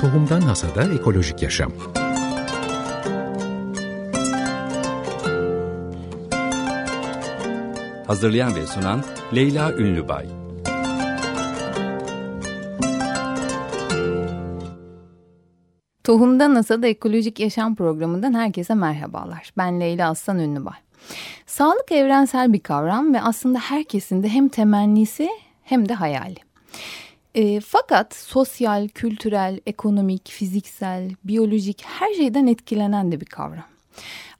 Tohumdan Hasada Ekolojik Yaşam Hazırlayan ve sunan Leyla Ünlübay Tohumdan Hasada Ekolojik Yaşam programından herkese merhabalar. Ben Leyla Aslan Ünlübay. Sağlık evrensel bir kavram ve aslında herkesin de hem temennisi hem de hayali. E, fakat sosyal, kültürel, ekonomik, fiziksel, biyolojik her şeyden etkilenen de bir kavram.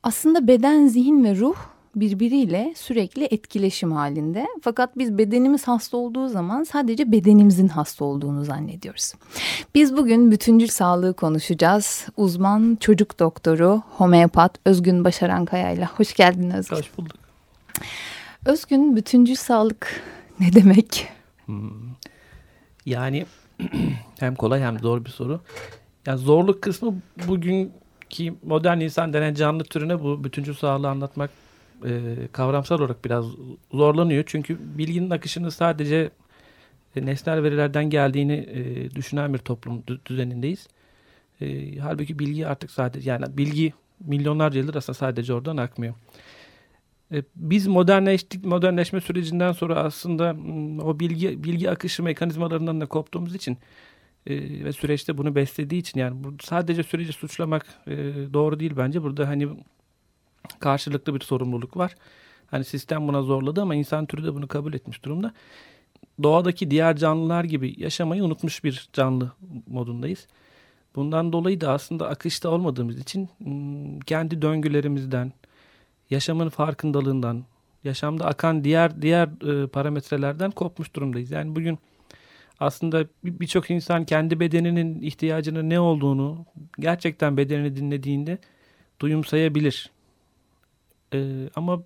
Aslında beden, zihin ve ruh birbiriyle sürekli etkileşim halinde. Fakat biz bedenimiz hasta olduğu zaman sadece bedenimizin hasta olduğunu zannediyoruz. Biz bugün bütüncül sağlığı konuşacağız. Uzman çocuk doktoru, homeopat Özgün Başarankaya ile. Hoş geldin Özgün. Hoş bulduk. Özgün bütüncül sağlık ne demek? Hmm. Yani hem kolay hem zor bir soru. Yani zorluk kısmı bugünkü modern insan denen canlı türüne bu bütüncül sağlığı anlatmak e, kavramsal olarak biraz zorlanıyor. Çünkü bilginin akışını sadece e, nesnel verilerden geldiğini e, düşünen bir toplum düzenindeyiz. E, halbuki bilgi artık sadece yani bilgi milyonlarca yıldır aslında sadece oradan akmıyor. E, biz modernleştik, modernleşme sürecinden sonra aslında o bilgi bilgi akışı mekanizmalarından da koptuğumuz için e, ve süreçte bunu beslediği için yani sadece süreci suçlamak e, doğru değil bence. Burada hani karşılıklı bir sorumluluk var. Hani sistem buna zorladı ama insan türü de bunu kabul etmiş durumda. Doğadaki diğer canlılar gibi yaşamayı unutmuş bir canlı modundayız. Bundan dolayı da aslında akışta olmadığımız için kendi döngülerimizden, yaşamın farkındalığından, yaşamda akan diğer diğer e, parametrelerden kopmuş durumdayız. Yani bugün aslında birçok insan kendi bedeninin ihtiyacının ne olduğunu gerçekten bedenini dinlediğinde duyumsayabilir. E, ama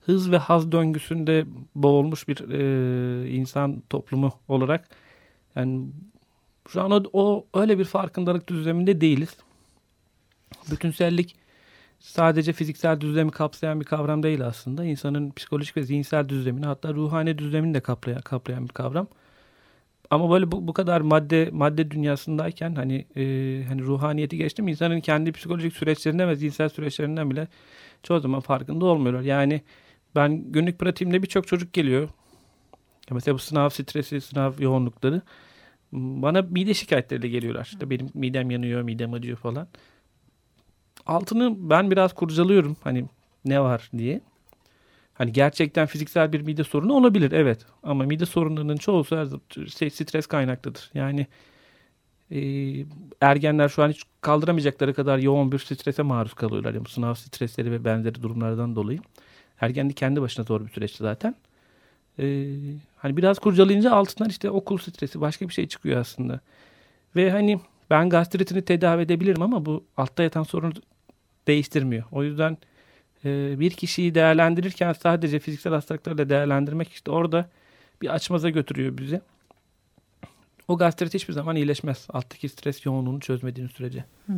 hız ve haz döngüsünde boğulmuş bir e, insan toplumu olarak yani şu an o, o öyle bir farkındalık düzleminde değiliz. Bütünsellik sadece fiziksel düzlemi kapsayan bir kavram değil aslında. İnsanın psikolojik ve zihinsel düzlemini hatta ruhani düzlemini de kaplayan, kaplayan bir kavram. Ama böyle bu, bu kadar madde madde dünyasındayken hani e, hani ruhaniyeti geçtim insanın kendi psikolojik süreçlerinden ve zihinsel süreçlerinden bile çoğu zaman farkında olmuyorlar. Yani ben günlük pratiğimde birçok çocuk geliyor. Mesela bu sınav stresi, sınav yoğunlukları bana mide şikayetleriyle geliyorlar. İşte benim midem yanıyor, midem acıyor falan. Altını ben biraz kurcalıyorum hani ne var diye. Hani gerçekten fiziksel bir mide sorunu olabilir evet. Ama mide sorunlarının çoğu şey, stres kaynaklıdır. Yani e, ergenler şu an hiç kaldıramayacakları kadar yoğun bir strese maruz kalıyorlar. Yani sınav stresleri ve benzeri durumlardan dolayı. Ergenlik kendi başına zor bir süreçti zaten. E, hani biraz kurcalayınca altından işte okul stresi başka bir şey çıkıyor aslında. Ve hani ben gastritini tedavi edebilirim ama bu altta yatan sorunu değiştirmiyor. O yüzden e, bir kişiyi değerlendirirken sadece fiziksel hastalıklarla değerlendirmek işte orada bir açmaza götürüyor bizi. O gastrit hiçbir zaman iyileşmez. Alttaki stres yoğunluğunu çözmediğiniz sürece. Hmm.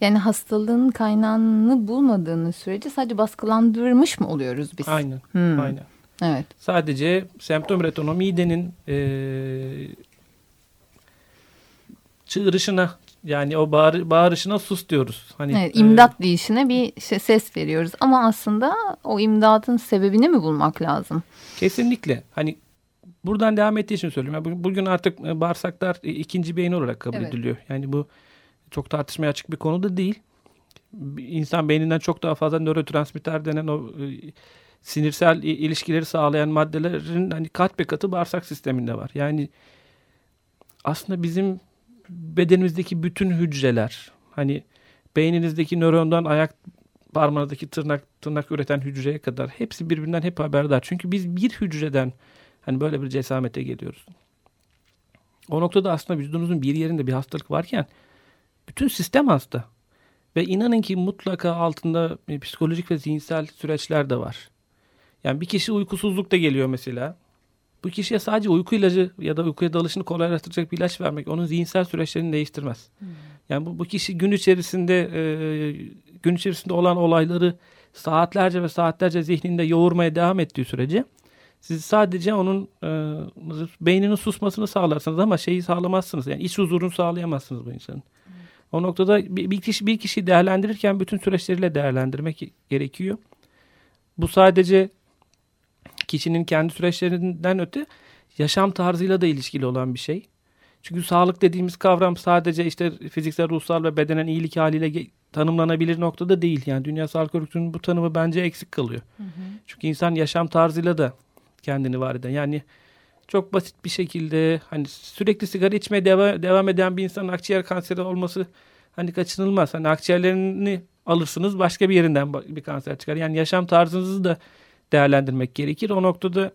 Yani hastalığın kaynağını bulmadığınız sürece sadece baskılandırmış mı oluyoruz biz? Aynen. Hmm. Aynen. Evet. Sadece semptom üretimi midenin e, çığırışına yani o bağır, bağırışına sus diyoruz. Hani evet, imdat e, deyişine bir şey, ses veriyoruz ama aslında o imdadın sebebini mi bulmak lazım? Kesinlikle. Hani buradan devam ettiği için söylüyorum. Yani bugün artık e, bağırsaklar e, ikinci beyin olarak kabul evet. ediliyor. Yani bu çok tartışmaya açık bir konu da değil. İnsan beyninden çok daha fazla nörotransmitter denen o e, sinirsel ilişkileri sağlayan maddelerin hani kat be katı bağırsak sisteminde var. Yani aslında bizim bedenimizdeki bütün hücreler hani beyninizdeki nörondan ayak parmağınızdaki tırnak tırnak üreten hücreye kadar hepsi birbirinden hep haberdar. Çünkü biz bir hücreden hani böyle bir cesamete geliyoruz. O noktada aslında vücudunuzun bir yerinde bir hastalık varken bütün sistem hasta. Ve inanın ki mutlaka altında psikolojik ve zihinsel süreçler de var. Yani bir kişi uykusuzlukta geliyor mesela. Bu kişiye sadece uyku ilacı ya da uykuya dalışını kolaylaştıracak bir ilaç vermek onun zihinsel süreçlerini değiştirmez. Hmm. Yani bu, bu kişi gün içerisinde e, gün içerisinde olan olayları saatlerce ve saatlerce zihninde yoğurmaya devam ettiği sürece Siz sadece onun e, beyninin susmasını sağlarsınız ama şeyi sağlamazsınız. Yani iç huzurunu sağlayamazsınız bu insanın. O noktada bir, bir kişi bir kişiyi değerlendirirken bütün süreçleriyle değerlendirmek gerekiyor. Bu sadece kişinin kendi süreçlerinden öte yaşam tarzıyla da ilişkili olan bir şey. Çünkü sağlık dediğimiz kavram sadece işte fiziksel, ruhsal ve bedenen iyilik haliyle tanımlanabilir noktada değil. Yani Dünya Sağlık Örgütü'nün bu tanımı bence eksik kalıyor. Hı hı. Çünkü insan yaşam tarzıyla da kendini var eden. Yani çok basit bir şekilde hani sürekli sigara içmeye devam, devam eden bir insanın akciğer kanseri olması hani kaçınılmaz. Hani akciğerlerini alırsınız başka bir yerinden bir kanser çıkar. Yani yaşam tarzınızı da değerlendirmek gerekir. O noktada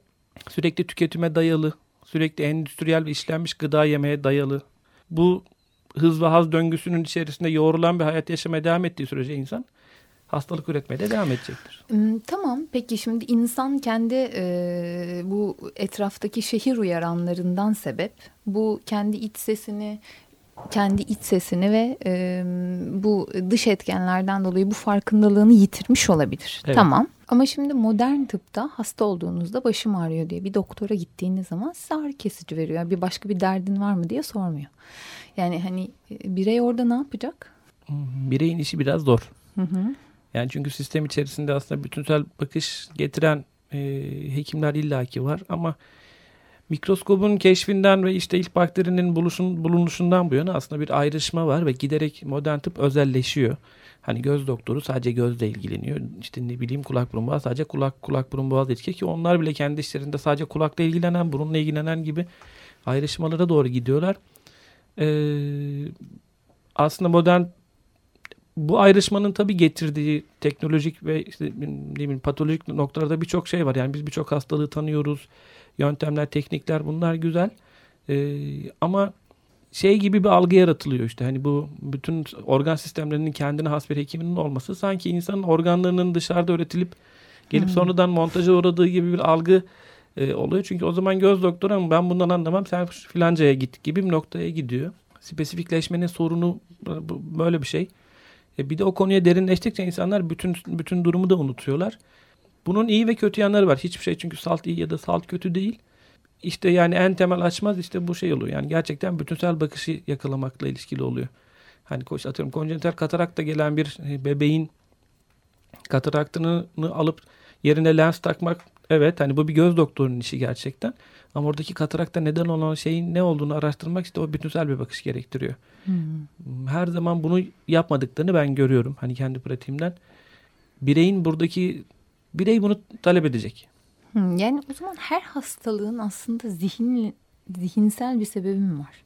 sürekli tüketime dayalı, sürekli endüstriyel ve işlenmiş gıda yemeye dayalı. Bu hız ve haz döngüsünün içerisinde yoğrulan bir hayat yaşamaya devam ettiği sürece insan hastalık üretmeye de devam edecektir. Hmm, tamam peki şimdi insan kendi e, bu etraftaki şehir uyaranlarından sebep bu kendi iç sesini kendi iç sesini ve e, bu dış etkenlerden dolayı bu farkındalığını yitirmiş olabilir. Evet. Tamam. Ama şimdi modern tıpta hasta olduğunuzda başım ağrıyor diye bir doktora gittiğiniz zaman size ağrı kesici veriyor. Bir başka bir derdin var mı diye sormuyor. Yani hani e, birey orada ne yapacak? Bireyin işi biraz zor. Hı hı. Yani çünkü sistem içerisinde aslında bütünsel bakış getiren e, hekimler illaki var ama mikroskobun keşfinden ve işte ilk bakterinin buluşun, bulunuşundan bu yana aslında bir ayrışma var ve giderek modern tıp özelleşiyor. Hani göz doktoru sadece gözle ilgileniyor. İşte ne bileyim kulak burun boğaz sadece kulak kulak burun boğaz ilişki ki onlar bile kendi işlerinde sadece kulakla ilgilenen, burunla ilgilenen gibi ayrışmalara doğru gidiyorlar. Ee, aslında modern bu ayrışmanın tabii getirdiği teknolojik ve işte ne bileyim patolojik noktalarda birçok şey var. Yani biz birçok hastalığı tanıyoruz. Yöntemler, teknikler bunlar güzel. Ee, ama şey gibi bir algı yaratılıyor işte. Hani bu bütün organ sistemlerinin kendine has bir hekiminin olması sanki insanın organlarının dışarıda üretilip gelip hmm. sonradan montaja uğradığı gibi bir algı e, oluyor. Çünkü o zaman göz doktoru ama ben bundan anlamam sen filancaya git gibi bir noktaya gidiyor. Spesifikleşmenin sorunu böyle bir şey. E bir de o konuya derinleştikçe insanlar bütün bütün durumu da unutuyorlar. Bunun iyi ve kötü yanları var. Hiçbir şey çünkü salt iyi ya da salt kötü değil. İşte yani en temel açmaz işte bu şey oluyor. Yani gerçekten bütünsel bakışı yakalamakla ilişkili oluyor. Hani koş atıyorum konjenital katarakta gelen bir e, bebeğin kataraktını alıp yerine lens takmak evet hani bu bir göz doktorunun işi gerçekten. Ama oradaki katarakta neden olan şeyin ne olduğunu araştırmak işte o bütünsel bir bakış gerektiriyor. Hmm. Her zaman bunu yapmadıklarını ben görüyorum hani kendi pratiğimden. Bireyin buradaki birey bunu talep edecek. Yani o zaman her hastalığın aslında zihin zihinsel bir sebebi mi var?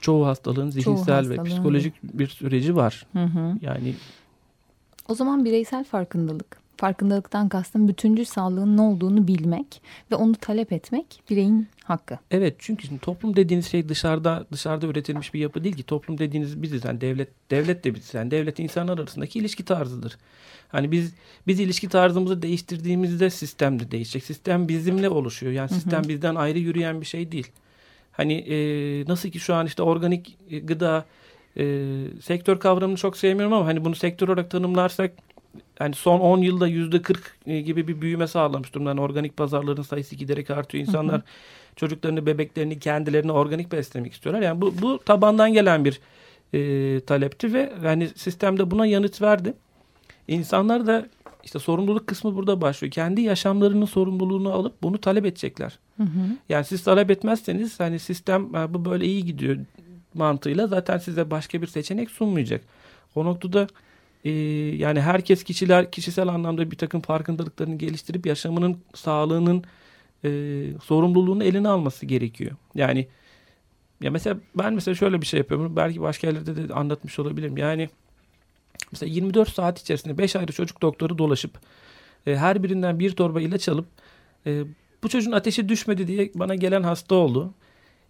Çoğu hastalığın zihinsel Çoğu hastalığın. ve psikolojik bir süreci var. Hı hı. Yani o zaman bireysel farkındalık farkındalıktan kastım bütüncül sağlığın ne olduğunu bilmek ve onu talep etmek bireyin hakkı. Evet çünkü şimdi toplum dediğiniz şey dışarıda dışarıda üretilmiş bir yapı değil ki. Toplum dediğiniz biziz yani devlet devlet de biziz. Yani devlet insanlar arasındaki ilişki tarzıdır. Hani biz biz ilişki tarzımızı değiştirdiğimizde sistem de değişecek. Sistem bizimle oluşuyor. Yani sistem hı hı. bizden ayrı yürüyen bir şey değil. Hani e, nasıl ki şu an işte organik gıda e, sektör kavramını çok sevmiyorum ama hani bunu sektör olarak tanımlarsak yani son 10 yılda yüzde 40 e, gibi bir büyüme sağlamış durumda. Yani organik pazarların sayısı giderek artıyor. İnsanlar hı hı. çocuklarını, bebeklerini, kendilerini organik beslemek istiyorlar. Yani bu, bu tabandan gelen bir e, talepti ve yani sistemde buna yanıt verdi. İnsanlar da işte sorumluluk kısmı burada başlıyor. Kendi yaşamlarının sorumluluğunu alıp bunu talep edecekler. Hı hı. Yani siz talep etmezseniz hani sistem bu böyle iyi gidiyor mantığıyla zaten size başka bir seçenek sunmayacak. O noktada e, yani herkes kişiler kişisel anlamda bir takım farkındalıklarını geliştirip yaşamının sağlığının e, sorumluluğunu eline alması gerekiyor. Yani ya mesela ben mesela şöyle bir şey yapıyorum. Belki başka yerlerde de anlatmış olabilirim. Yani mesela 24 saat içerisinde 5 ayrı çocuk doktoru dolaşıp e, her birinden bir torba ilaç alıp e, bu çocuğun ateşi düşmedi diye bana gelen hasta oldu.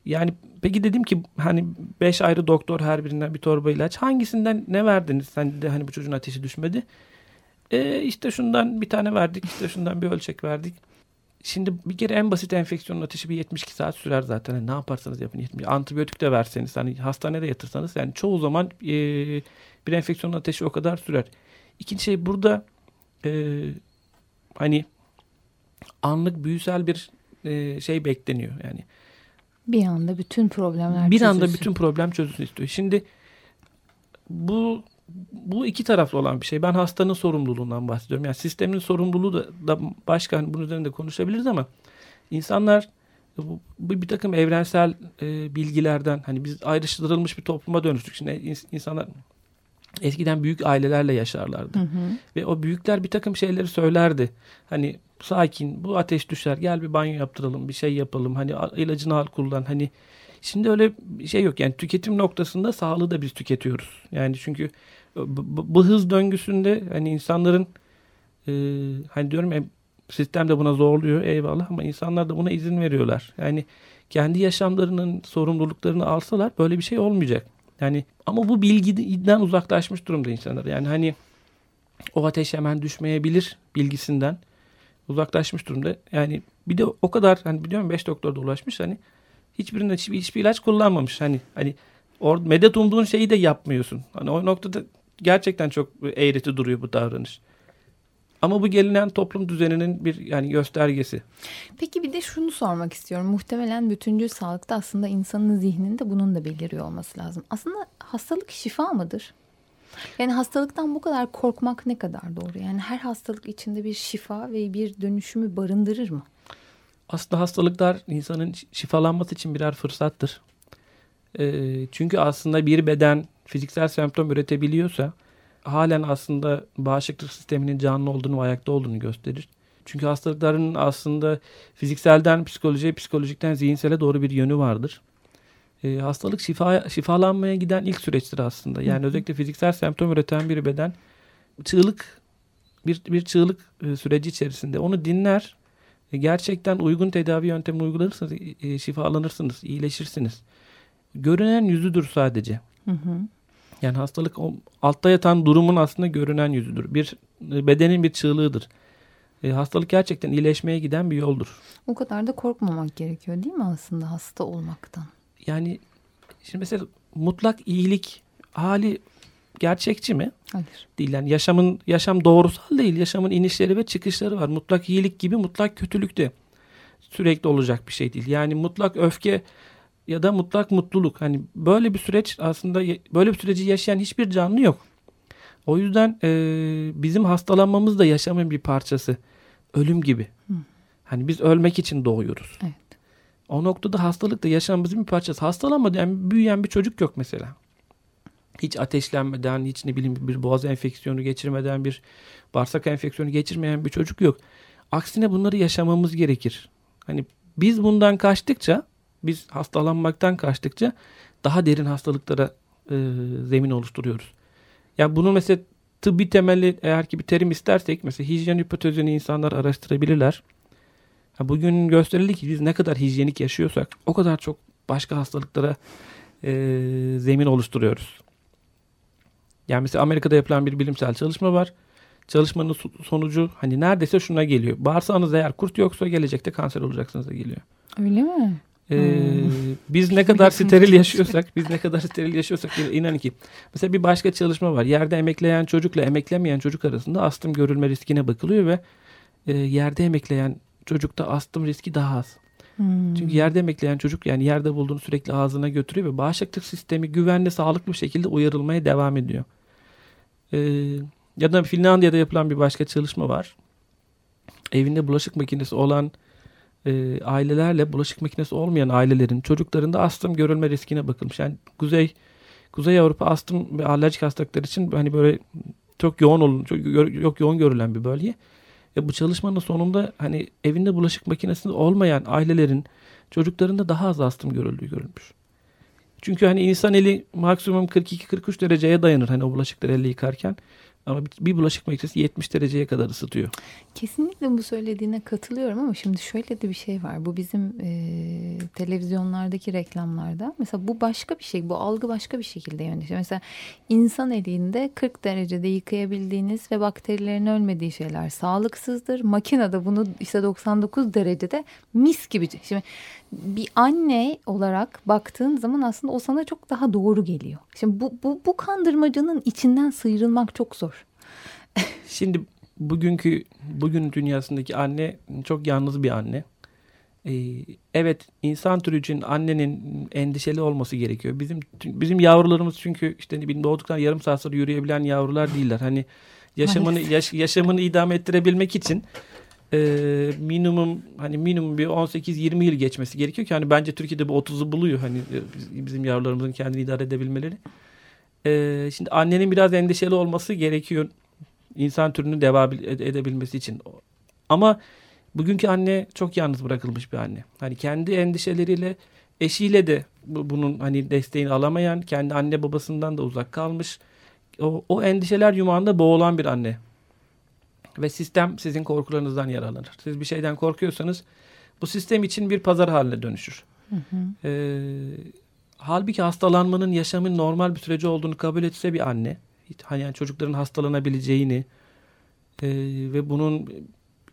Yani peki dedim ki hani beş ayrı doktor her birinden bir torba ilaç. Hangisinden ne verdiniz? Sen de hani bu çocuğun ateşi düşmedi. E, işte şundan bir tane verdik. işte şundan bir ölçek verdik. Şimdi bir kere en basit enfeksiyonun ateşi bir 72 saat sürer zaten. Yani ne yaparsanız yapın. 70, antibiyotik de verseniz hani hastanede yatırsanız yani çoğu zaman e, bir enfeksiyonun ateşi o kadar sürer. İkinci şey burada e, hani anlık büyüsel bir e, şey bekleniyor. Yani bir anda bütün problemler bir çözülsün. anda bütün problem çözülsün istiyor. Şimdi bu bu iki taraflı olan bir şey. Ben hastanın sorumluluğundan bahsediyorum. Yani sistemin sorumluluğu da, da başka hani bunun üzerinde konuşabiliriz ama insanlar bu, bir takım evrensel e, bilgilerden hani biz ayrıştırılmış bir topluma dönüştük. Şimdi insanlar eskiden büyük ailelerle yaşarlardı. Hı hı. Ve o büyükler bir takım şeyleri söylerdi. Hani sakin bu ateş düşer gel bir banyo yaptıralım bir şey yapalım. Hani ilacını al kullan. Hani şimdi öyle bir şey yok. Yani tüketim noktasında sağlığı da biz tüketiyoruz. Yani çünkü bu, bu hız döngüsünde hani insanların e, hani diyorum ya sistem de buna zorluyor eyvallah ama insanlar da buna izin veriyorlar. Yani kendi yaşamlarının sorumluluklarını alsalar böyle bir şey olmayacak. Yani ama bu bilgiden uzaklaşmış durumda insanlar. Yani hani o ateş hemen düşmeyebilir bilgisinden uzaklaşmış durumda. Yani bir de o kadar hani biliyorum 5 doktor da ulaşmış hani hiçbirinde hiçbir, hiçbir ilaç kullanmamış. Hani hani or, medet umduğun şeyi de yapmıyorsun. Hani o noktada gerçekten çok eğreti duruyor bu davranış. Ama bu gelinen toplum düzeninin bir yani göstergesi. Peki bir de şunu sormak istiyorum. Muhtemelen bütüncül sağlıkta aslında insanın zihninde bunun da beliriyor olması lazım. Aslında hastalık şifa mıdır? Yani hastalıktan bu kadar korkmak ne kadar doğru? Yani her hastalık içinde bir şifa ve bir dönüşümü barındırır mı? Aslında hastalıklar insanın şifalanması için birer fırsattır. E, çünkü aslında bir beden fiziksel semptom üretebiliyorsa halen aslında bağışıklık sisteminin canlı olduğunu ve ayakta olduğunu gösterir. Çünkü hastalıkların aslında fizikselden psikolojiye, psikolojikten zihinsele doğru bir yönü vardır. E, hastalık şifa, şifalanmaya giden ilk süreçtir aslında. Yani özellikle fiziksel semptom üreten bir beden çığlık bir, bir çığlık e, süreci içerisinde onu dinler. E, gerçekten uygun tedavi yöntemi uygularsanız e, şifalanırsınız, iyileşirsiniz. Görünen yüzüdür sadece. Hı hı. Yani hastalık o altta yatan durumun aslında görünen yüzüdür. Bir e, bedenin bir çığlığıdır. E, hastalık gerçekten iyileşmeye giden bir yoldur. O kadar da korkmamak gerekiyor değil mi aslında hasta olmaktan? Yani şimdi mesela mutlak iyilik hali gerçekçi mi? Hayır. Değil yani yaşamın yaşam doğrusal değil. Yaşamın inişleri ve çıkışları var. Mutlak iyilik gibi mutlak kötülük de sürekli olacak bir şey değil. Yani mutlak öfke ya da mutlak mutluluk. Hani böyle bir süreç aslında böyle bir süreci yaşayan hiçbir canlı yok. O yüzden e, bizim hastalanmamız da yaşamın bir parçası. Ölüm gibi. Hı. Hani biz ölmek için doğuyoruz. Evet. O noktada hastalık da yaşamımızın bir parçası. Hastalanmadı yani büyüyen bir çocuk yok mesela. Hiç ateşlenmeden, hiç ne bileyim bir boğaz enfeksiyonu geçirmeden, bir bağırsak enfeksiyonu geçirmeyen bir çocuk yok. Aksine bunları yaşamamız gerekir. Hani biz bundan kaçtıkça biz hastalanmaktan kaçtıkça daha derin hastalıklara e, zemin oluşturuyoruz. Yani bunu mesela tıbbi temelli eğer ki bir terim istersek mesela hijyen hipotezini insanlar araştırabilirler. Ya bugün gösterildi ki biz ne kadar hijyenik yaşıyorsak o kadar çok başka hastalıklara e, zemin oluşturuyoruz. Yani mesela Amerika'da yapılan bir bilimsel çalışma var. Çalışmanın sonucu hani neredeyse şuna geliyor. Bağırsağınızda eğer kurt yoksa gelecekte kanser olacaksınız da geliyor. Öyle mi? Ee, biz ne kadar steril yaşıyorsak, biz ne kadar steril yaşıyorsak inan ki. Mesela bir başka çalışma var. Yerde emekleyen çocukla emeklemeyen çocuk arasında astım görülme riskine bakılıyor ve e, yerde emekleyen çocukta astım riski daha az. Hmm. Çünkü yerde emekleyen çocuk yani yerde bulduğunu sürekli ağzına götürüyor ve bağışıklık sistemi güvenli, sağlıklı bir şekilde uyarılmaya devam ediyor. Ee, ya da Finlandiya'da yapılan bir başka çalışma var. Evinde bulaşık makinesi olan e, ailelerle bulaşık makinesi olmayan ailelerin çocuklarında astım görülme riskine bakılmış. Yani Kuzey Kuzey Avrupa astım ve alerjik hastalıklar için hani böyle çok yoğun olun, çok yok yoğun görülen bir bölge. Ve bu çalışmanın sonunda hani evinde bulaşık makinesi olmayan ailelerin çocuklarında daha az astım görüldüğü görülmüş. Çünkü hani insan eli maksimum 42-43 dereceye dayanır hani o bulaşıkları elle yıkarken. Ama bir bulaşık makinesi 70 dereceye kadar ısıtıyor. Kesinlikle bu söylediğine katılıyorum ama şimdi şöyle de bir şey var. Bu bizim e, televizyonlardaki reklamlarda. Mesela bu başka bir şey. Bu algı başka bir şekilde yönetiyor. Mesela insan elinde 40 derecede yıkayabildiğiniz ve bakterilerin ölmediği şeyler sağlıksızdır. Makinede bunu işte 99 derecede mis gibi. Şimdi bir anne olarak baktığın zaman aslında o sana çok daha doğru geliyor. Şimdi bu, bu, bu kandırmacanın içinden sıyrılmak çok zor. Şimdi bugünkü bugün dünyasındaki anne çok yalnız bir anne. Ee, evet insan türü için annenin endişeli olması gerekiyor. Bizim bizim yavrularımız çünkü işte ne bileyim doğduktan yarım saat sonra yürüyebilen yavrular değiller. Hani yaşamını yaş, yaşamını idame ettirebilmek için e, minimum hani minimum bir 18-20 yıl geçmesi gerekiyor ki hani bence Türkiye'de bu 30'u buluyor hani e, bizim yavrularımızın kendini idare edebilmeleri. E, şimdi annenin biraz endişeli olması gerekiyor insan türünü devam edebilmesi için. Ama bugünkü anne çok yalnız bırakılmış bir anne. Hani kendi endişeleriyle eşiyle de bunun hani desteğini alamayan, kendi anne babasından da uzak kalmış. O, o endişeler yumağında boğulan bir anne. Ve sistem sizin korkularınızdan yararlanır. Siz bir şeyden korkuyorsanız bu sistem için bir pazar haline dönüşür. Hı hı. Ee, halbuki hastalanmanın yaşamın normal bir süreci olduğunu kabul etse bir anne hani yani çocukların hastalanabileceğini e, ve bunun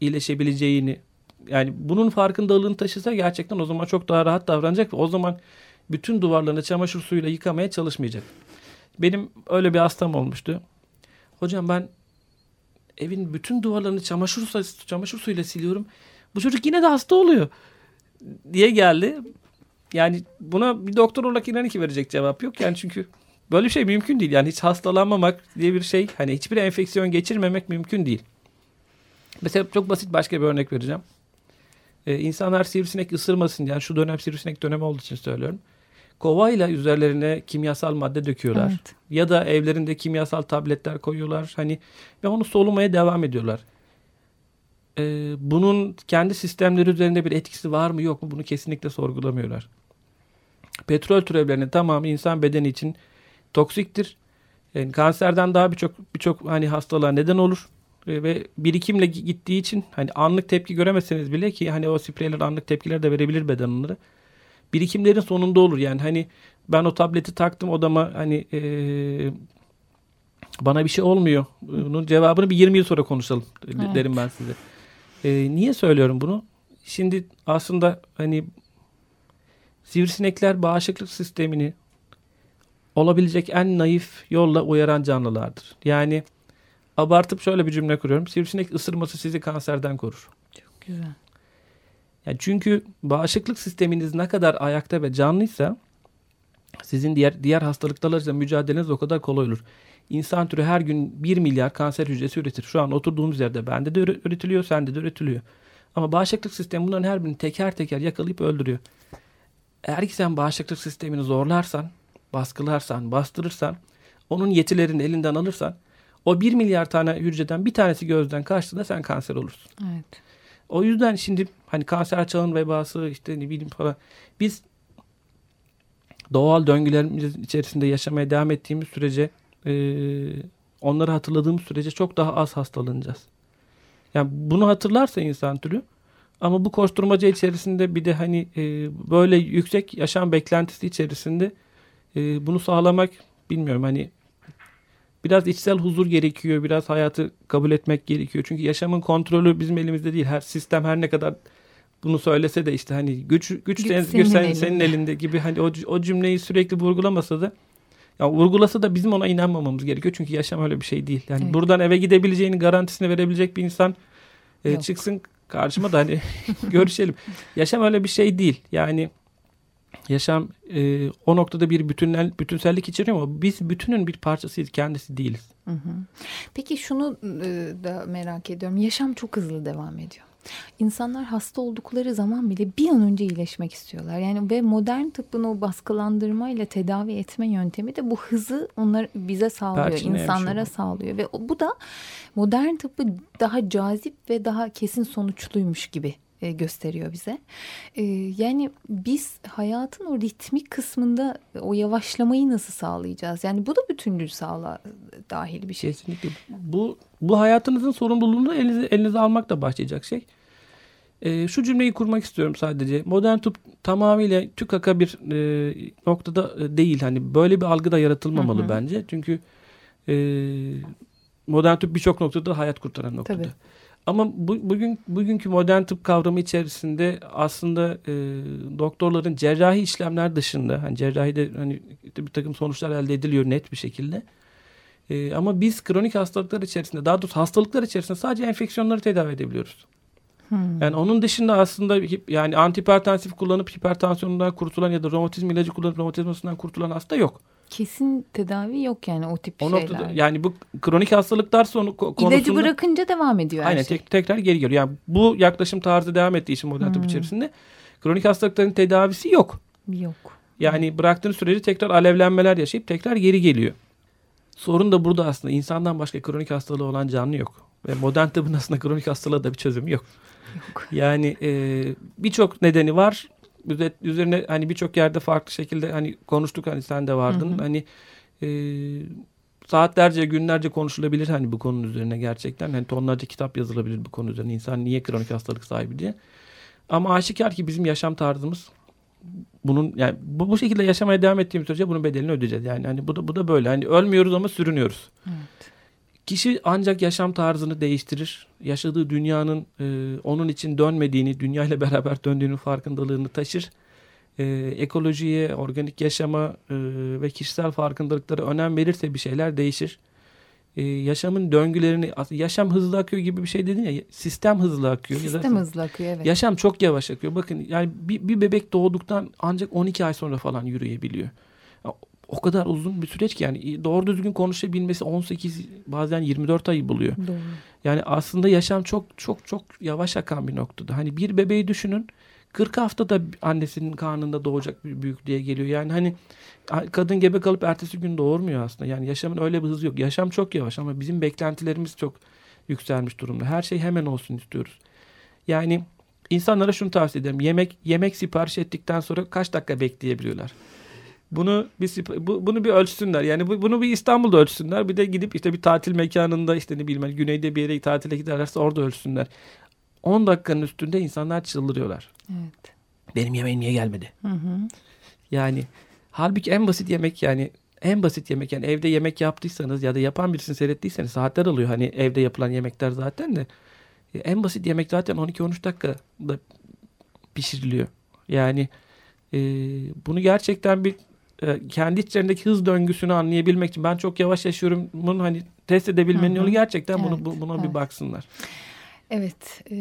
iyileşebileceğini yani bunun farkındalığını taşısa gerçekten o zaman çok daha rahat davranacak o zaman bütün duvarlarını çamaşır suyuyla yıkamaya çalışmayacak. Benim öyle bir hastam olmuştu. Hocam ben evin bütün duvarlarını çamaşır, çamaşır suyuyla siliyorum. Bu çocuk yine de hasta oluyor diye geldi. Yani buna bir doktor olarak inan ki verecek cevap yok. Yani çünkü Böyle bir şey mümkün değil. Yani hiç hastalanmamak diye bir şey hani hiçbir enfeksiyon geçirmemek mümkün değil. Mesela çok basit başka bir örnek vereceğim. Ee, insanlar sivrisinek ısırmasın yani şu dönem sivrisinek dönemi olduğu için söylüyorum. Kovayla üzerlerine kimyasal madde döküyorlar. Evet. Ya da evlerinde kimyasal tabletler koyuyorlar. Hani ve onu solumaya devam ediyorlar. Ee, bunun kendi sistemleri üzerinde bir etkisi var mı yok mu bunu kesinlikle sorgulamıyorlar. Petrol türevlerinin tamamı insan bedeni için toksiktir. Yani kanserden daha birçok birçok hani hastalığa neden olur e, ve birikimle gittiği için hani anlık tepki göremezseniz bile ki hani o spreyler anlık tepkiler de verebilir beden. Birikimlerin sonunda olur yani hani ben o tableti taktım odama hani e, bana bir şey olmuyor. Bunun cevabını bir 20 yıl sonra konuşalım evet. derim ben size. E, niye söylüyorum bunu? Şimdi aslında hani sivrisinekler bağışıklık sistemini olabilecek en naif yolla uyaran canlılardır. Yani abartıp şöyle bir cümle kuruyorum. Sivrisinek ısırması sizi kanserden korur. Çok güzel. Yani çünkü bağışıklık sisteminiz ne kadar ayakta ve canlıysa sizin diğer diğer hastalıklarla mücadeleniz o kadar kolay olur. İnsan türü her gün 1 milyar kanser hücresi üretir. Şu an oturduğumuz yerde bende de üretiliyor, sende de üretiliyor. Ama bağışıklık sistemi bunların her birini teker teker yakalayıp öldürüyor. Eğer ki sen bağışıklık sistemini zorlarsan baskılarsan, bastırırsan, onun yetilerini elinden alırsan o bir milyar tane hücreden bir tanesi gözden kaçtığında sen kanser olursun. Evet. O yüzden şimdi hani kanser çağın vebası işte ne bileyim falan biz doğal döngülerimiz içerisinde yaşamaya devam ettiğimiz sürece e, onları hatırladığımız sürece çok daha az hastalanacağız. Yani bunu hatırlarsa insan türü ama bu koşturmaca içerisinde bir de hani e, böyle yüksek yaşam beklentisi içerisinde e, bunu sağlamak bilmiyorum hani biraz içsel huzur gerekiyor. Biraz hayatı kabul etmek gerekiyor. Çünkü yaşamın kontrolü bizim elimizde değil. Her sistem her ne kadar bunu söylese de işte hani güç güç, güç senin, senin, elinde. senin elinde gibi hani o, o cümleyi sürekli vurgulamasa da ya vurgulasa da bizim ona inanmamamız gerekiyor. Çünkü yaşam öyle bir şey değil. Yani evet. buradan eve gidebileceğini garantisini verebilecek bir insan e, çıksın karşıma da hani görüşelim. Yaşam öyle bir şey değil. Yani yaşam e, o noktada bir bütünel, bütünsellik içeriyor ama biz bütünün bir parçasıyız, kendisi değiliz. Hı hı. Peki şunu e, da merak ediyorum. Yaşam çok hızlı devam ediyor. İnsanlar hasta oldukları zaman bile bir an önce iyileşmek istiyorlar. Yani ve modern tıbbın o baskılandırmayla tedavi etme yöntemi de bu hızı onlar bize sağlıyor, Perçinlemiş insanlara sağlıyor ve bu da modern tıbbı daha cazip ve daha kesin sonuçluymuş gibi e, gösteriyor bize. E, yani biz hayatın o ritmik kısmında o yavaşlamayı nasıl sağlayacağız? Yani bu da bütüncül sağlığa dahil bir şey. Kesinlikle. Bu bu hayatınızın sorumluluğunu elinize, elinize almakla başlayacak şey. E, şu cümleyi kurmak istiyorum sadece. Modern tıp tamamıyla tükaka bir e, noktada değil. Hani böyle bir algı da yaratılmamalı hı hı. bence. Çünkü e, modern tıp birçok noktada hayat kurtaran noktada. Tabii. Ama bu, bugün bugünkü modern tıp kavramı içerisinde aslında e, doktorların cerrahi işlemler dışında, hani cerrahide hani bir takım sonuçlar elde ediliyor net bir şekilde. E, ama biz kronik hastalıklar içerisinde daha doğrusu hastalıklar içerisinde sadece enfeksiyonları tedavi edebiliyoruz. Hmm. Yani onun dışında aslında yani antihipertansif kullanıp hipertansiyonundan kurtulan ya da romatizm ilacı kullanıp romatizmasından kurtulan hasta yok. Kesin tedavi yok yani o tip o şeyler. Noktada, yani bu kronik hastalıklar sonu konusunda... İlacı bırakınca devam ediyor her aynen, şey. Tek, tekrar geri geliyor. Yani bu yaklaşım tarzı devam ettiği için modern hmm. tıp içerisinde kronik hastalıkların tedavisi yok. Yok. Yani bıraktığınız sürece tekrar alevlenmeler yaşayıp tekrar geri geliyor. Sorun da burada aslında insandan başka kronik hastalığı olan canlı yok. Ve modern tıbbın aslında kronik hastalığı da bir çözümü yok. Yok. Yani e, birçok nedeni var. Üzerine hani birçok yerde farklı şekilde hani konuştuk hani sen de vardın. Hı hı. Hani e, saatlerce günlerce konuşulabilir hani bu konunun üzerine gerçekten. Hani tonlarca kitap yazılabilir bu konu üzerine. İnsan niye kronik hastalık sahibi diye. Ama aşikar ki bizim yaşam tarzımız bunun yani bu, bu şekilde yaşamaya devam ettiğimiz sürece bunun bedelini ödeyeceğiz. Yani hani bu da bu da böyle. Hani ölmüyoruz ama sürünüyoruz. Evet. Kişi ancak yaşam tarzını değiştirir. Yaşadığı dünyanın e, onun için dönmediğini, dünyayla beraber döndüğünün farkındalığını taşır. E, ekolojiye, organik yaşama e, ve kişisel farkındalıklara önem verirse bir şeyler değişir. E, yaşamın döngülerini, yaşam hızlı akıyor gibi bir şey dedin ya, sistem hızlı akıyor. Sistem hızlı akıyor evet. Yaşam çok yavaş akıyor. Bakın yani bir, bir bebek doğduktan ancak 12 ay sonra falan yürüyebiliyor o kadar uzun bir süreç ki yani doğru düzgün konuşabilmesi 18 bazen 24 ayı buluyor. Doğru. Yani aslında yaşam çok çok çok yavaş akan bir noktada. Hani bir bebeği düşünün 40 haftada annesinin karnında doğacak bir büyüklüğe geliyor. Yani hani kadın gebe kalıp ertesi gün doğurmuyor aslında. Yani yaşamın öyle bir hızı yok. Yaşam çok yavaş ama bizim beklentilerimiz çok yükselmiş durumda. Her şey hemen olsun istiyoruz. Yani insanlara şunu tavsiye ederim. Yemek yemek sipariş ettikten sonra kaç dakika bekleyebiliyorlar? Bunu bir bu, bunu bir ölçsünler. Yani bu, bunu bir İstanbul'da ölçsünler. Bir de gidip işte bir tatil mekanında işte ne bileyim hani güneyde bir yere tatile giderlerse orada ölçsünler. 10 dakikanın üstünde insanlar çıldırıyorlar. Evet. Benim yemeğim niye gelmedi? Hı hı. Yani halbuki en basit yemek yani en basit yemek yani evde yemek yaptıysanız ya da yapan birisini seyrettiyseniz saatler alıyor. Hani evde yapılan yemekler zaten de en basit yemek zaten 12-13 dakikada pişiriliyor. Yani e, bunu gerçekten bir e, kendi içlerindeki hız döngüsünü anlayabilmek için ben çok yavaş yaşıyorum. Bunu hani test edebilmenin yolu gerçekten evet, bunu buna evet. bir baksınlar. Evet, e,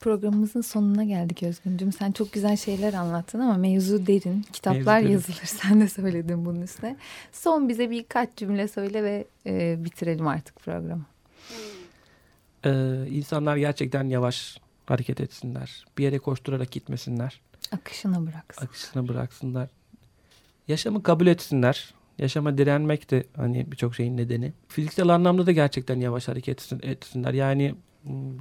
programımızın sonuna geldik Özgüncüm. Sen çok güzel şeyler anlattın ama mevzu derin. Kitaplar mevzu yazılır. Sen de söyledin bunun üstüne. Son bize birkaç cümle söyle ve e, bitirelim artık programı. Ee, insanlar gerçekten yavaş hareket etsinler. Bir yere koşturarak gitmesinler. Akışına bıraksın. Akışına bıraksınlar yaşamı kabul etsinler. Yaşama direnmek de hani birçok şeyin nedeni. Fiziksel anlamda da gerçekten yavaş hareket etsinler. Yani hmm,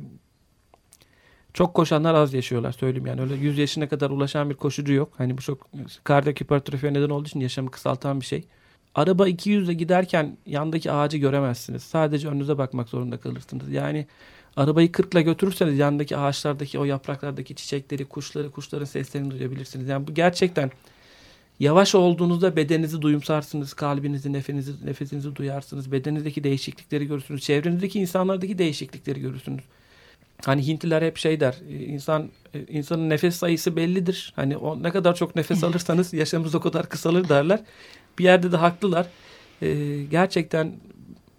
çok koşanlar az yaşıyorlar söyleyeyim yani öyle 100 yaşına kadar ulaşan bir koşucu yok. Hani bu çok kardiyak hipertrofiye neden olduğu için yaşamı kısaltan bir şey. Araba 200'le giderken yandaki ağacı göremezsiniz. Sadece önünüze bakmak zorunda kalırsınız. Yani arabayı 40'la götürürseniz yandaki ağaçlardaki o yapraklardaki çiçekleri, kuşları, kuşların seslerini duyabilirsiniz. Yani bu gerçekten Yavaş olduğunuzda bedeninizi duyumsarsınız, kalbinizi, nefesinizi, nefesinizi duyarsınız, bedeninizdeki değişiklikleri görürsünüz, çevrenizdeki insanlardaki değişiklikleri görürsünüz. Hani Hintliler hep şey der, e, insan e, insanın nefes sayısı bellidir. Hani o ne kadar çok nefes alırsanız yaşamınız o kadar kısalır derler. Bir yerde de haklılar. Ee, gerçekten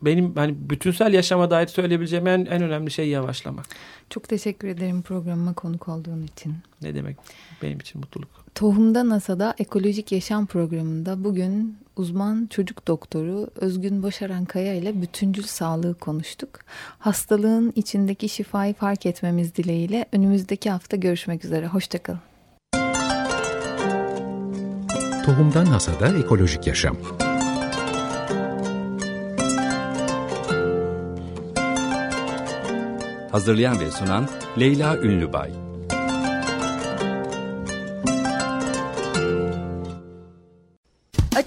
benim hani bütünsel yaşama dair söyleyebileceğim en, en önemli şey yavaşlamak. Çok teşekkür ederim programıma konuk olduğun için. Ne demek benim için mutluluk. Tohumda NASA'da Ekolojik Yaşam Programı'nda bugün uzman çocuk doktoru Özgün Başaran Kaya ile bütüncül sağlığı konuştuk. Hastalığın içindeki şifayı fark etmemiz dileğiyle önümüzdeki hafta görüşmek üzere. Hoşçakalın. Tohumdan Hasada Ekolojik Yaşam Hazırlayan ve sunan Leyla Ünlübay